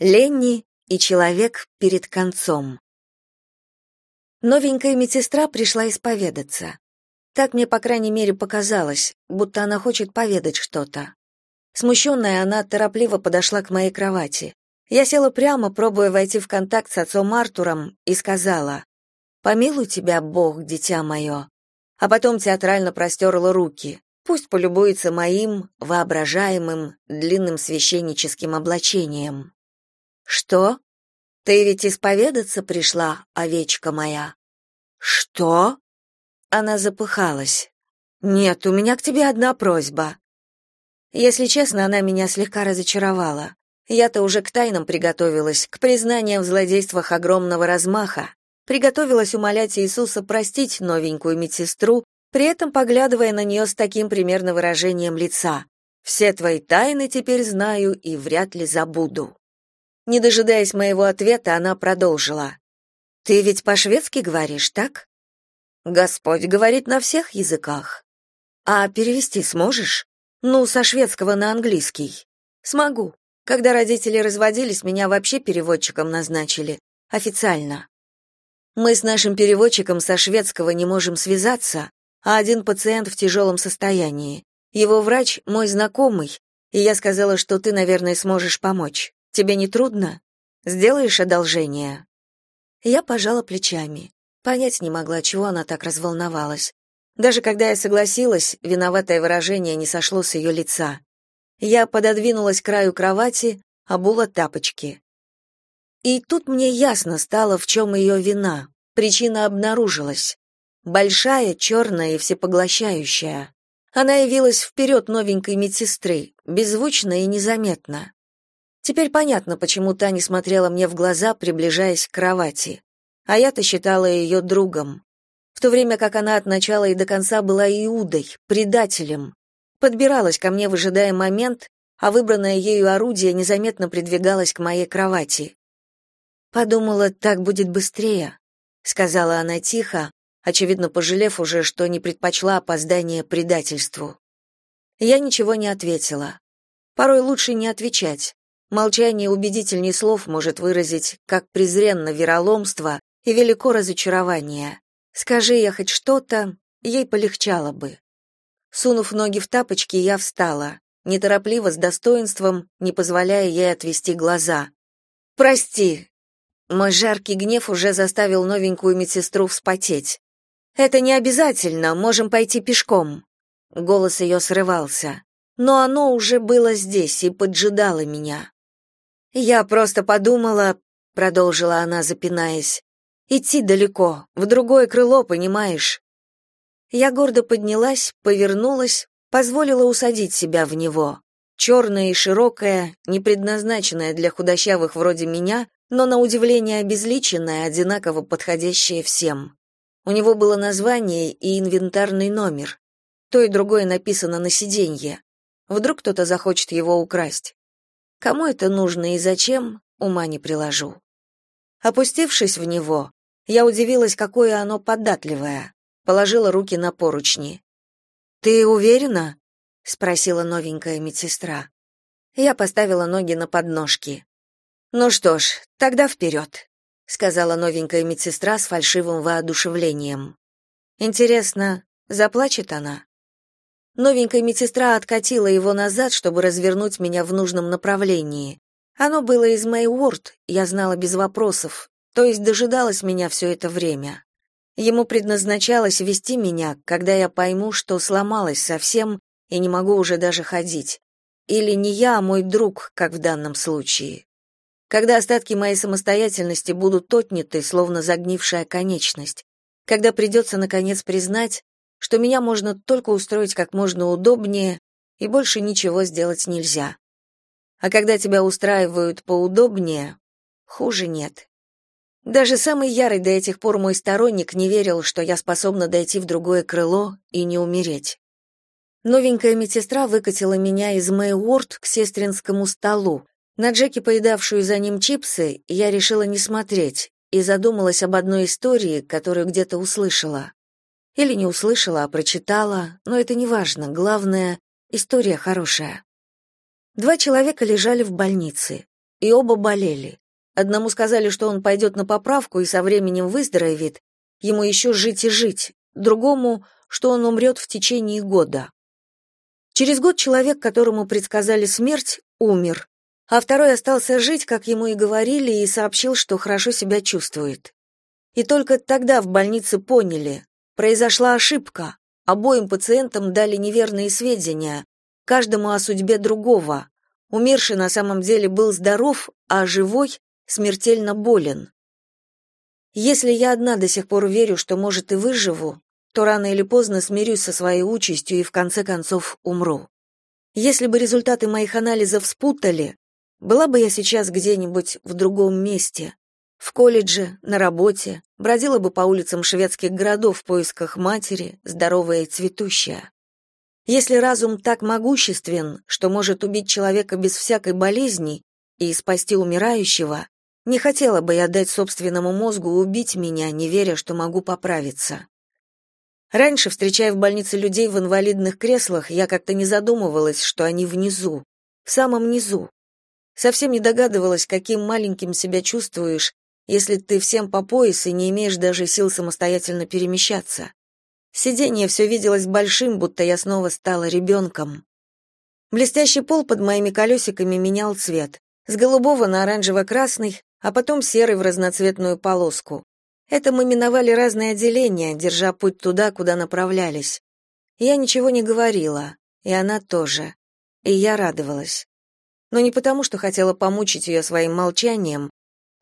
Ленни и человек перед концом. Новенькая медсестра пришла исповедаться. Так мне, по крайней мере, показалось, будто она хочет поведать что-то. Смущенная, она торопливо подошла к моей кровати. Я села прямо, пробуя войти в контакт с отцом Артуром, и сказала, «Помилуй тебя, Бог, дитя мое». А потом театрально простерла руки. Пусть полюбуется моим воображаемым длинным священническим облачением. Что? Ты ведь исповедаться пришла, овечка моя? Что? Она запыхалась. Нет, у меня к тебе одна просьба. Если честно, она меня слегка разочаровала. Я-то уже к тайнам приготовилась, к признаниям в злодействах огромного размаха. Приготовилась умолять Иисуса простить новенькую медсестру, при этом поглядывая на нее с таким примерно выражением лица. «Все твои тайны теперь знаю и вряд ли забуду». Не дожидаясь моего ответа, она продолжила. «Ты ведь по-шведски говоришь, так?» «Господь говорит на всех языках». «А перевести сможешь?» «Ну, со шведского на английский». «Смогу. Когда родители разводились, меня вообще переводчиком назначили. Официально. Мы с нашим переводчиком со шведского не можем связаться, а один пациент в тяжелом состоянии. Его врач — мой знакомый, и я сказала, что ты, наверное, сможешь помочь. Тебе не трудно? Сделаешь одолжение?» Я пожала плечами. Понять не могла, чего она так разволновалась. Даже когда я согласилась, виноватое выражение не сошло с ее лица. Я пододвинулась к краю кровати, обула тапочки. И тут мне ясно стало, в чем ее вина. Причина обнаружилась. Большая, черная и всепоглощающая. Она явилась вперед новенькой медсестры, беззвучно и незаметно. Теперь понятно, почему та не смотрела мне в глаза, приближаясь к кровати. А я-то считала ее другом. В то время как она от начала и до конца была Иудой, предателем. Подбиралась ко мне, выжидая момент, а выбранное ею орудие незаметно придвигалось к моей кровати. «Подумала, так будет быстрее», — сказала она тихо, очевидно пожалев уже, что не предпочла опоздание предательству. Я ничего не ответила. Порой лучше не отвечать. Молчание убедительней слов может выразить как презренно вероломство и велико разочарование. Скажи я хоть что-то, ей полегчало бы. Сунув ноги в тапочки, я встала, неторопливо, с достоинством, не позволяя ей отвести глаза. «Прости!» Мой жаркий гнев уже заставил новенькую медсестру вспотеть. «Это не обязательно, можем пойти пешком». Голос ее срывался. Но оно уже было здесь и поджидало меня. Я просто подумала, продолжила она, запинаясь. Идти далеко, в другое крыло, понимаешь? Я гордо поднялась, повернулась, позволила усадить себя в него. Черное и широкое, не предназначенное для худощавых вроде меня, но на удивление обезличенное, одинаково подходящее всем. У него было название и инвентарный номер. То и другое написано на сиденье. Вдруг кто-то захочет его украсть. Кому это нужно и зачем, ума не приложу. Опустившись в него, я удивилась, какое оно податливое. Положила руки на поручни. «Ты уверена?» — спросила новенькая медсестра. Я поставила ноги на подножки. «Ну что ж, тогда вперед», — сказала новенькая медсестра с фальшивым воодушевлением. «Интересно, заплачет она?» Новенькая медсестра откатила его назад, чтобы развернуть меня в нужном направлении. Оно было из Мэйворд, я знала без вопросов, то есть дожидалось меня все это время. Ему предназначалось вести меня, когда я пойму, что сломалась совсем и не могу уже даже ходить. Или не я, а мой друг, как в данном случае. Когда остатки моей самостоятельности будут отняты, словно загнившая конечность. Когда придется, наконец, признать, что меня можно только устроить как можно удобнее, и больше ничего сделать нельзя. А когда тебя устраивают поудобнее, хуже нет. Даже самый ярый до этих пор мой сторонник не верил, что я способна дойти в другое крыло и не умереть. Новенькая медсестра выкатила меня из Мэйуорд к сестринскому столу. На Джеки, поедавшую за ним чипсы, я решила не смотреть и задумалась об одной истории, которую где-то услышала. Или не услышала, а прочитала, но это не важно, главное, история хорошая. Два человека лежали в больнице. и оба болели. Одному сказали, что он пойдет на поправку и со временем выздоровеет, ему еще жить и жить, другому, что он умрет в течение года. Через год человек, которому предсказали смерть, умер, а второй остался жить, как ему и говорили, и сообщил, что хорошо себя чувствует. И только тогда в больнице поняли, произошла ошибка, обоим пациентам дали неверные сведения, каждому о судьбе другого. Умерший на самом деле был здоров, а живой смертельно болен. Если я одна до сих пор верю, что, может, и выживу, то рано или поздно смирюсь со своей участью и в конце концов умру. Если бы результаты моих анализов спутали, была бы я сейчас где-нибудь в другом месте, в колледже, на работе, бродила бы по улицам шведских городов в поисках матери, здоровая и цветущая. Если разум так могуществен, что может убить человека без всякой болезни и спасти умирающего, не хотела бы я дать собственному мозгу убить меня, не веря, что могу поправиться. Раньше, встречая в больнице людей в инвалидных креслах, я как-то не задумывалась, что они внизу, в самом низу. Совсем не догадывалась, каким маленьким себя чувствуешь, если ты всем по пояс и не имеешь даже сил самостоятельно перемещаться. Сиденье все виделось большим, будто я снова стала ребенком. Блестящий пол под моими колесиками менял цвет. С голубого на оранжево-красный, а потом серый в разноцветную полоску. Это мы миновали разные отделения, держа путь туда, куда направлялись. Я ничего не говорила, и она тоже. И я радовалась. Но не потому, что хотела помучить ее своим молчанием,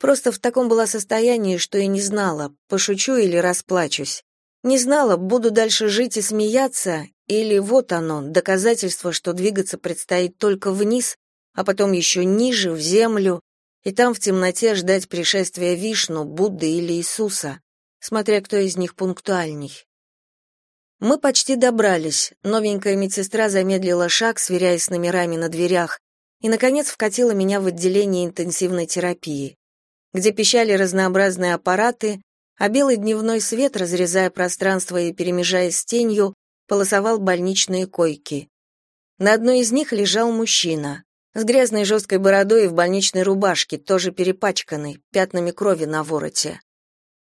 просто в таком была состоянии, что и не знала, пошучу или расплачусь. Не знала, буду дальше жить и смеяться, или вот оно, доказательство, что двигаться предстоит только вниз, а потом еще ниже, в землю, и там в темноте ждать пришествия Вишну, Будды или Иисуса, смотря кто из них пунктуальней. Мы почти добрались. Новенькая медсестра замедлила шаг, сверяясь с номерами на дверях, и, наконец, вкатила меня в отделение интенсивной терапии, где пищали разнообразные аппараты, а белый дневной свет, разрезая пространство и перемежаясь с тенью, полосовал больничные койки. На одной из них лежал мужчина с грязной жесткой бородой и в больничной рубашке, тоже перепачканной, пятнами крови на вороте.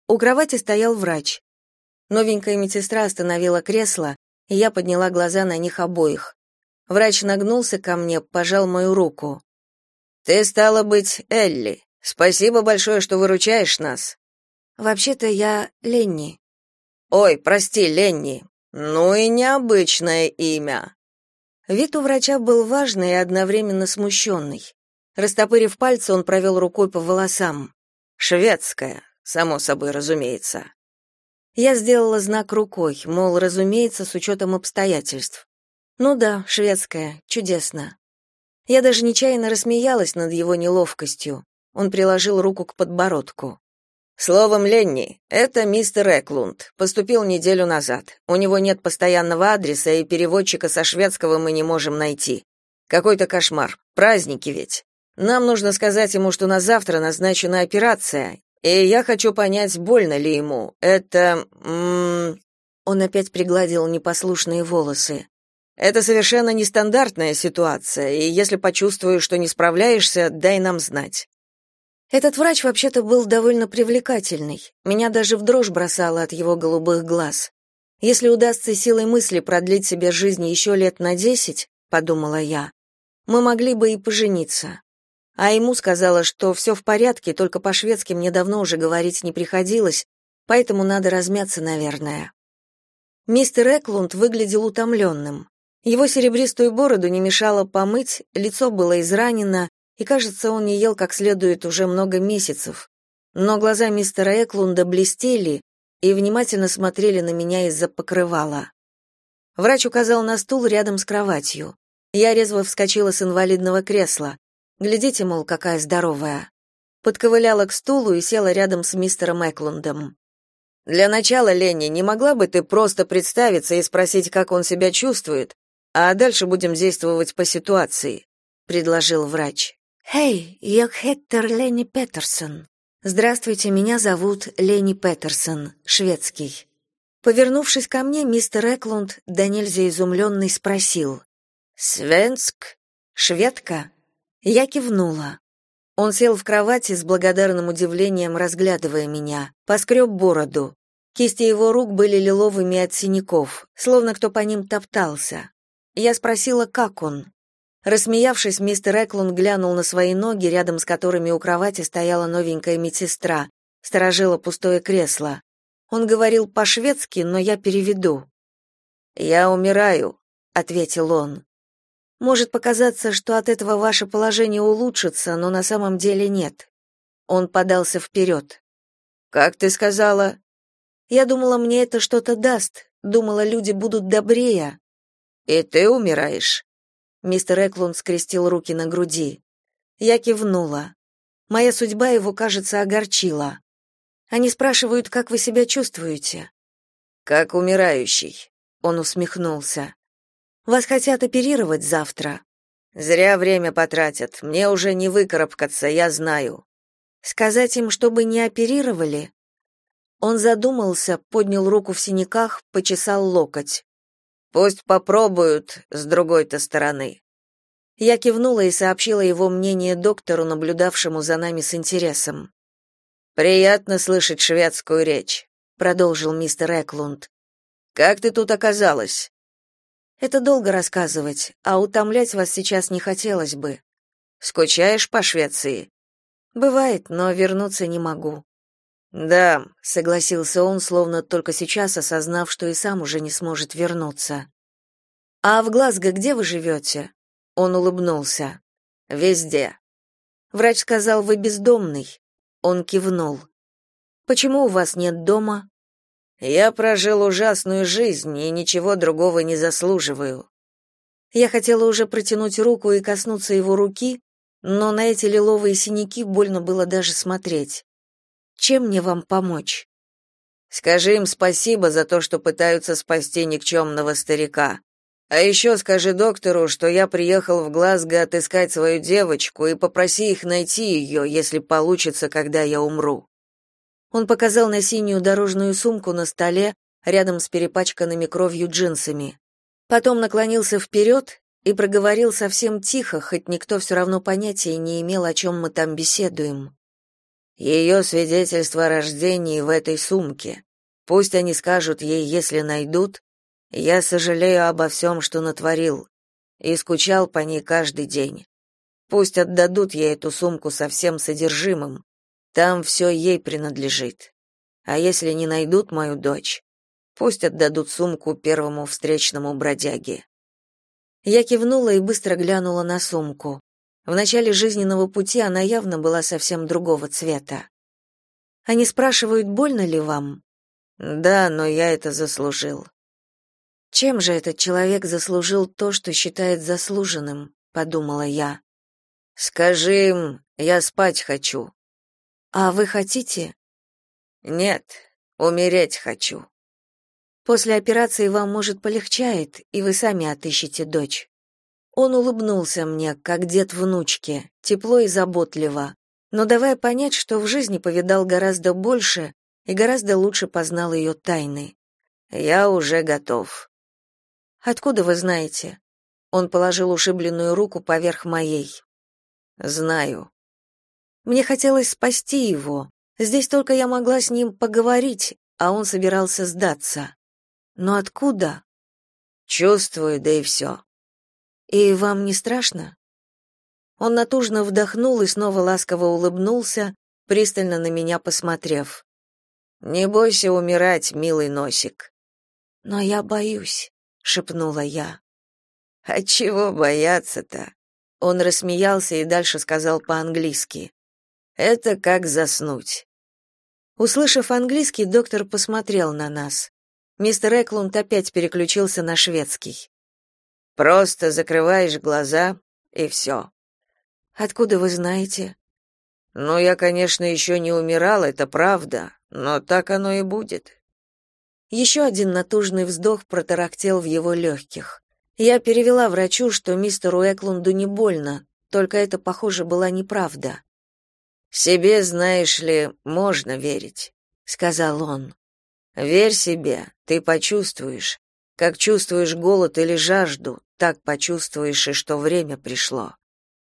У кровати стоял врач. Новенькая медсестра остановила кресло, и я подняла глаза на них обоих. Врач нагнулся ко мне, пожал мою руку. «Ты, стала быть, Элли. Спасибо большое, что выручаешь нас». «Вообще-то я Ленни». «Ой, прости, Ленни. Ну и необычное имя». Вид у врача был важный и одновременно смущенный. Растопырив пальцы, он провел рукой по волосам. «Шведская, само собой, разумеется». Я сделала знак рукой, мол, разумеется, с учетом обстоятельств. Ну да, шведская, чудесно. Я даже нечаянно рассмеялась над его неловкостью. Он приложил руку к подбородку. Словом, Ленни, это мистер Эклунд. Поступил неделю назад. У него нет постоянного адреса, и переводчика со шведского мы не можем найти. Какой-то кошмар. Праздники ведь. Нам нужно сказать ему, что на завтра назначена операция, и я хочу понять, больно ли ему. Это... М -м... Он опять пригладил непослушные волосы. Это совершенно нестандартная ситуация, и если почувствуешь, что не справляешься, дай нам знать. Этот врач вообще-то был довольно привлекательный. Меня даже в дрожь бросало от его голубых глаз. Если удастся силой мысли продлить себе жизнь еще лет на десять, подумала я, мы могли бы и пожениться. А ему сказала, что все в порядке, только по-шведски мне давно уже говорить не приходилось, поэтому надо размяться, наверное. Мистер Эклунд выглядел утомленным. Его серебристую бороду не мешало помыть, лицо было изранено, и, кажется, он не ел как следует уже много месяцев. Но глаза мистера Эклунда блестели и внимательно смотрели на меня из-за покрывала. Врач указал на стул рядом с кроватью. Я резво вскочила с инвалидного кресла. Глядите, мол, какая здоровая. Подковыляла к стулу и села рядом с мистером Эклундом. Для начала, Ленни, не могла бы ты просто представиться и спросить, как он себя чувствует, а дальше будем действовать по ситуации, предложил врач. «Хей, я Хеттер Ленни Петерсон». «Здравствуйте, меня зовут Ленни Петерсон, шведский». Повернувшись ко мне, мистер Эклунд, да нельзя изумленный, спросил. «Свенск? Шведка?» Я кивнула. Он сел в кровати с благодарным удивлением, разглядывая меня, поскреб бороду. Кисти его рук были лиловыми от синяков, словно кто по ним топтался. Я спросила, как он. Рассмеявшись, мистер Эклун глянул на свои ноги, рядом с которыми у кровати стояла новенькая медсестра, сторожила пустое кресло. Он говорил по-шведски, но я переведу. «Я умираю», — ответил он. «Может показаться, что от этого ваше положение улучшится, но на самом деле нет». Он подался вперед. «Как ты сказала?» «Я думала, мне это что-то даст, думала, люди будут добрее». «И ты умираешь?» Мистер Эклунд скрестил руки на груди. Я кивнула. Моя судьба его, кажется, огорчила. Они спрашивают, как вы себя чувствуете? Как умирающий. Он усмехнулся. Вас хотят оперировать завтра. Зря время потратят. Мне уже не выкарабкаться, я знаю. Сказать им, чтобы не оперировали? Он задумался, поднял руку в синяках, почесал локоть. Пусть попробуют с другой-то стороны. Я кивнула и сообщила его мнение доктору, наблюдавшему за нами с интересом. Приятно слышать шведскую речь, продолжил мистер Эклунд. Как ты тут оказалась? Это долго рассказывать, а утомлять вас сейчас не хотелось бы. Скучаешь по Швеции? Бывает, но вернуться не могу. Да, согласился он, словно только сейчас осознав, что и сам уже не сможет вернуться. А в Глазго где вы живете?» Он улыбнулся. Везде. Врач сказал, вы бездомный. Он кивнул. Почему у вас нет дома? Я прожил ужасную жизнь и ничего другого не заслуживаю. Я хотела уже протянуть руку и коснуться его руки, но на эти лиловые синяки больно было даже смотреть. Чем мне вам помочь? Скажи им спасибо за то, что пытаются спасти никчемного старика. А еще скажи доктору, что я приехал в Глазго отыскать свою девочку и попроси их найти ее, если получится, когда я умру. Он показал на синюю дорожную сумку на столе рядом с перепачканными кровью джинсами. Потом наклонился вперед и проговорил совсем тихо, хоть никто все равно понятия не имел, о чем мы там беседуем. Ее свидетельство о рождении в этой сумке. Пусть они скажут ей, если найдут, я сожалею обо всем, что натворил, и скучал по ней каждый день. Пусть отдадут ей эту сумку со всем содержимым. Там все ей принадлежит. А если не найдут мою дочь, пусть отдадут сумку первому встречному бродяге. Я кивнула и быстро глянула на сумку. В начале жизненного пути она явно была совсем другого цвета. Они спрашивают, больно ли вам? Да, но я это заслужил. Чем же этот человек заслужил то, что считает заслуженным, подумала я. Скажи им, я спать хочу. А вы хотите? Нет, умереть хочу. После операции вам, может, полегчает, и вы сами отыщете дочь. Он улыбнулся мне, как дед внучке, тепло и заботливо, но давая понять, что в жизни повидал гораздо больше и гораздо лучше познал ее тайны. Я уже готов. Откуда вы знаете? Он положил ушибленную руку поверх моей. Знаю. Мне хотелось спасти его. Здесь только я могла с ним поговорить, а он собирался сдаться. Но откуда? Чувствую, да и все. И вам не страшно? Он натужно вдохнул и снова ласково улыбнулся, пристально на меня посмотрев. Не бойся умирать, милый носик. Но я боюсь, шепнула я. От чего бояться-то? Он рассмеялся и дальше сказал по-английски: Это как заснуть. Услышав английский, доктор посмотрел на нас. Мистер Эклунд опять переключился на шведский. Просто закрываешь глаза и все. Откуда вы знаете? Ну, я, конечно, еще не умирал, это правда, но так оно и будет. Еще один натужный вздох протарахтел в его легких. Я перевела врачу, что мистеру Эклунду не больно, только это, похоже, была неправда. «Себе, знаешь ли, можно верить», — сказал он. «Верь себе, ты почувствуешь. Как чувствуешь голод или жажду, так почувствуешь и что время пришло.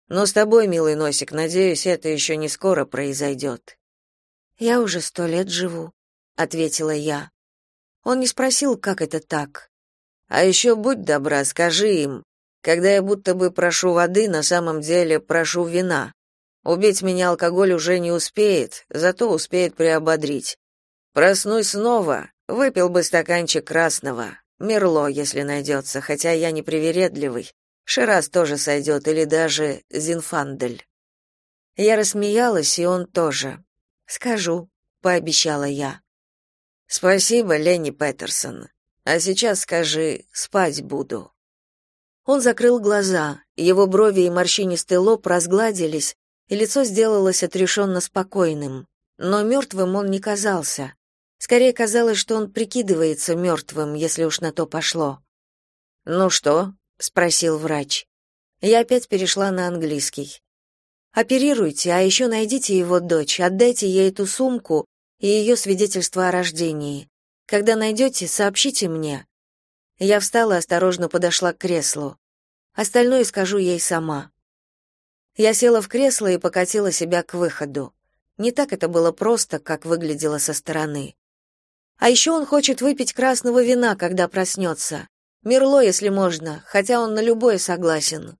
Но с тобой, милый носик, надеюсь, это еще не скоро произойдет». «Я уже сто лет живу», — ответила я. Он не спросил, как это так. «А еще будь добра, скажи им, когда я будто бы прошу воды, на самом деле прошу вина. Убить меня алкоголь уже не успеет, зато успеет приободрить. Проснусь снова, выпил бы стаканчик красного, мерло, если найдется, хотя я не привередливый. Шираз тоже сойдет, или даже Зинфандель. Я рассмеялась, и он тоже. «Скажу», — пообещала я. «Спасибо, Ленни Петерсон. А сейчас скажи, спать буду». Он закрыл глаза, его брови и морщинистый лоб разгладились, и лицо сделалось отрешенно спокойным. Но мертвым он не казался. Скорее казалось, что он прикидывается мертвым, если уж на то пошло. «Ну что?» — спросил врач. Я опять перешла на английский. «Оперируйте, а еще найдите его дочь, отдайте ей эту сумку и ее свидетельство о рождении. Когда найдете, сообщите мне». Я встала осторожно подошла к креслу. Остальное скажу ей сама. Я села в кресло и покатила себя к выходу. Не так это было просто, как выглядело со стороны. А еще он хочет выпить красного вина, когда проснется. Мерло, если можно, хотя он на любое согласен.